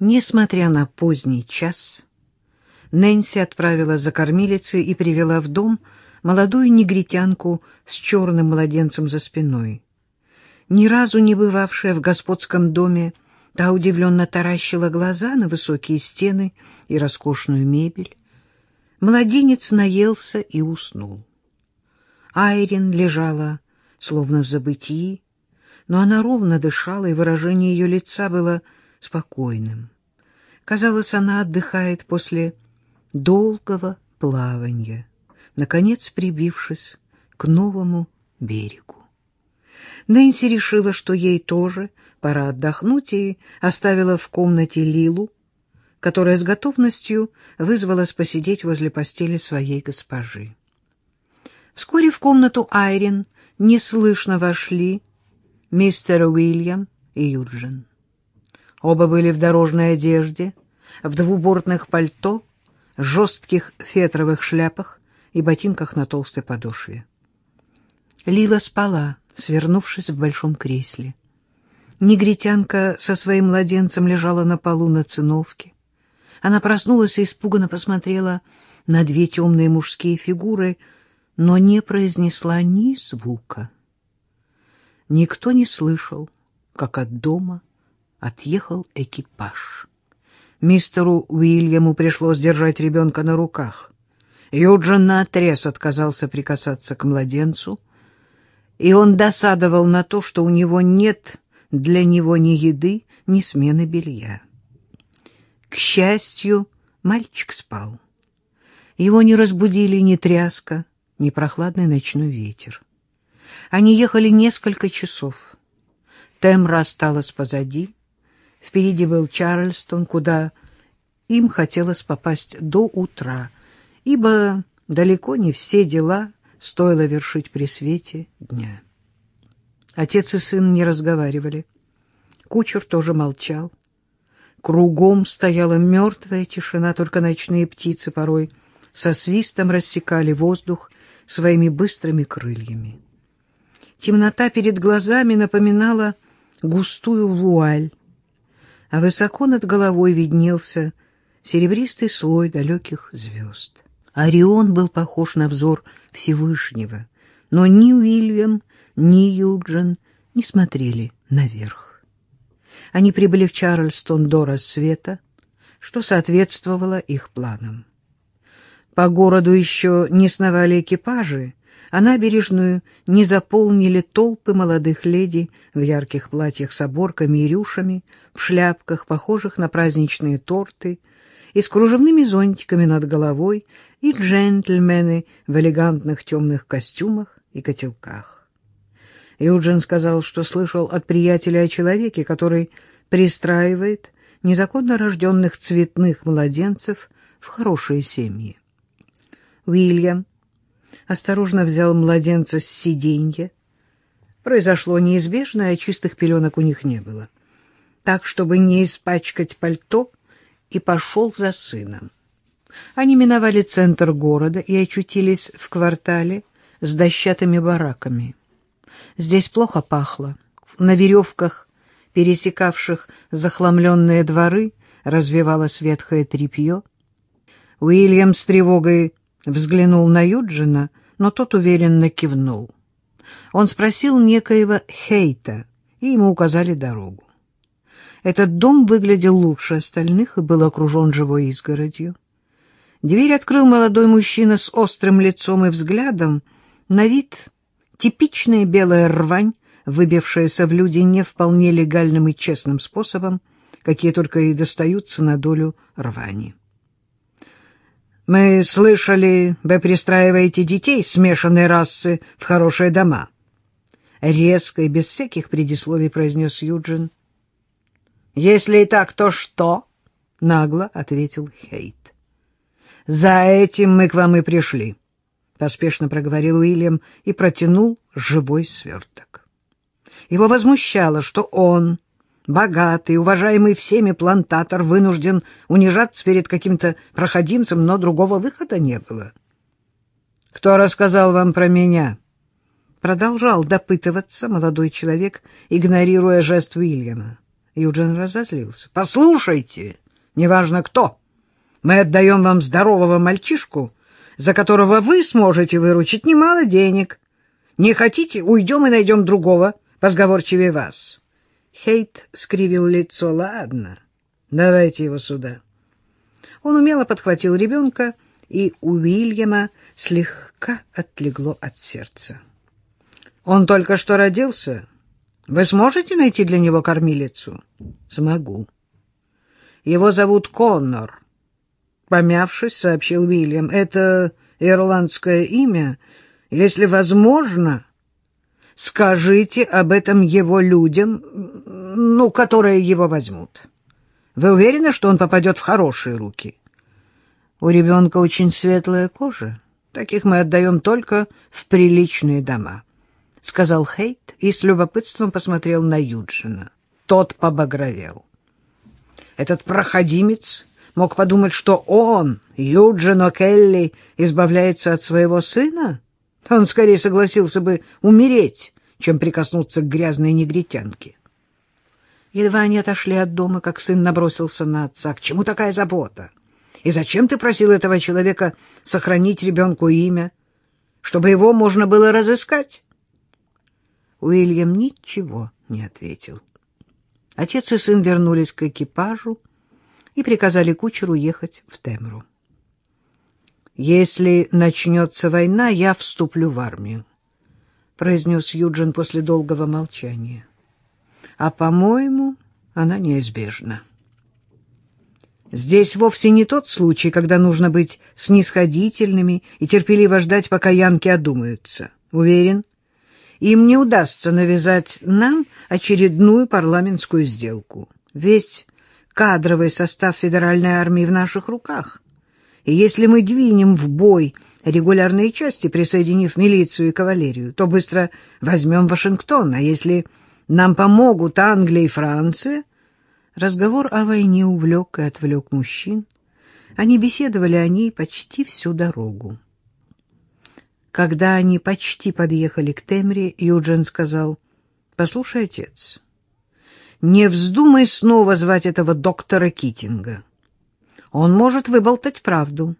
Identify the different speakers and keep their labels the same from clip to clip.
Speaker 1: Несмотря на поздний час, Нэнси отправила за кормилицей и привела в дом молодую негритянку с черным младенцем за спиной. Ни разу не бывавшая в господском доме, та удивленно таращила глаза на высокие стены и роскошную мебель. Младенец наелся и уснул. Айрин лежала, словно в забытии, но она ровно дышала, и выражение ее лица было спокойным. Казалось, она отдыхает после долгого плавания, наконец прибившись к новому берегу. Нэнси решила, что ей тоже пора отдохнуть, и оставила в комнате Лилу, которая с готовностью вызвалась посидеть возле постели своей госпожи. Вскоре в комнату Айрин неслышно вошли мистер Уильям и Юджин. Оба были в дорожной одежде, в двубортных пальто, жестких фетровых шляпах и ботинках на толстой подошве. Лила спала, свернувшись в большом кресле. Негритянка со своим младенцем лежала на полу на циновке. Она проснулась и испуганно посмотрела на две темные мужские фигуры, но не произнесла ни звука. Никто не слышал, как от дома отъехал экипаж. Мистеру Уильяму пришлось держать ребенка на руках. Юджин наотрез отказался прикасаться к младенцу, и он досадовал на то, что у него нет для него ни еды, ни смены белья. К счастью, мальчик спал. Его не разбудили ни тряска, ни прохладный ночной ветер. Они ехали несколько часов. Темра осталась позади, Впереди был Чарльстон, куда им хотелось попасть до утра, ибо далеко не все дела стоило вершить при свете дня. Отец и сын не разговаривали. Кучер тоже молчал. Кругом стояла мертвая тишина, только ночные птицы порой со свистом рассекали воздух своими быстрыми крыльями. Темнота перед глазами напоминала густую вуаль, а высоко над головой виднелся серебристый слой далеких звезд. Орион был похож на взор Всевышнего, но ни Уильям, ни Юджин не смотрели наверх. Они прибыли в Чарльстон до рассвета, что соответствовало их планам. По городу еще не сновали экипажи, а набережную не заполнили толпы молодых леди в ярких платьях с оборками и рюшами, в шляпках, похожих на праздничные торты, и с кружевными зонтиками над головой, и джентльмены в элегантных темных костюмах и котелках. Юджин сказал, что слышал от приятеля о человеке, который пристраивает незаконно рожденных цветных младенцев в хорошие семьи. Уильям осторожно взял младенца с сиденья. Произошло неизбежное, а чистых пеленок у них не было. Так, чтобы не испачкать пальто, и пошел за сыном. Они миновали центр города и очутились в квартале с дощатыми бараками. Здесь плохо пахло. На веревках, пересекавших захламленные дворы, развивалось ветхое тряпье. Уильям с тревогой взглянул на Юджина, но тот уверенно кивнул. Он спросил некоего Хейта, и ему указали дорогу. Этот дом выглядел лучше остальных и был окружен живой изгородью. Дверь открыл молодой мужчина с острым лицом и взглядом, на вид типичная белая рвань, выбившаяся в люди не вполне легальным и честным способом, какие только и достаются на долю рвани. Мы слышали, вы пристраиваете детей смешанной расы в хорошие дома. Резко и без всяких предисловий произнес Юджин. Если и так, то что? Нагло ответил Хейт. За этим мы к вам и пришли, поспешно проговорил Уильям и протянул живой сверток. Его возмущало, что он богатый, уважаемый всеми плантатор вынужден унижаться перед каким-то проходимцем, но другого выхода не было. «Кто рассказал вам про меня?» Продолжал допытываться молодой человек, игнорируя жест Уильяма. Юджин разозлился. «Послушайте, неважно кто, мы отдаем вам здорового мальчишку, за которого вы сможете выручить немало денег. Не хотите, уйдем и найдем другого, позговорчивее вас». Хейт скривил лицо. «Ладно, давайте его сюда». Он умело подхватил ребенка, и у Уильяма слегка отлегло от сердца. «Он только что родился. Вы сможете найти для него кормилицу?» «Смогу». «Его зовут Коннор», — помявшись, сообщил Уильям. «Это ирландское имя. Если возможно, скажите об этом его людям, ну, которые его возьмут». Вы уверены, что он попадет в хорошие руки? У ребенка очень светлая кожа. Таких мы отдаем только в приличные дома, — сказал Хейт и с любопытством посмотрел на Юджина. Тот побагровел. Этот проходимец мог подумать, что он, Юджин О'Келли, избавляется от своего сына? Он скорее согласился бы умереть, чем прикоснуться к грязной негритянке. Едва они отошли от дома, как сын набросился на отца. «К чему такая забота? И зачем ты просил этого человека сохранить ребенку имя, чтобы его можно было разыскать?» Уильям ничего не ответил. Отец и сын вернулись к экипажу и приказали кучеру ехать в Темру. «Если начнется война, я вступлю в армию», — произнес Юджин после долгого молчания а, по-моему, она неизбежна. Здесь вовсе не тот случай, когда нужно быть снисходительными и терпеливо ждать, пока янки одумаются. Уверен, им не удастся навязать нам очередную парламентскую сделку. Весь кадровый состав федеральной армии в наших руках. И если мы двинем в бой регулярные части, присоединив милицию и кавалерию, то быстро возьмем Вашингтон, а если нам помогут Англия и Франция. Разговор о войне увлек и отвлек мужчин. Они беседовали о ней почти всю дорогу. Когда они почти подъехали к Темре, Юджин сказал, «Послушай, отец, не вздумай снова звать этого доктора Китинга. Он может выболтать правду».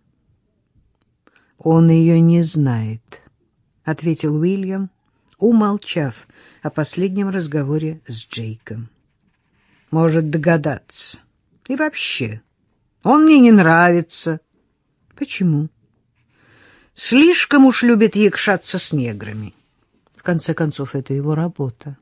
Speaker 1: «Он ее не знает», — ответил Уильям умолчав о последнем разговоре с Джейком. Может догадаться. И вообще, он мне не нравится. Почему? Слишком уж любит якшаться с неграми. В конце концов, это его работа.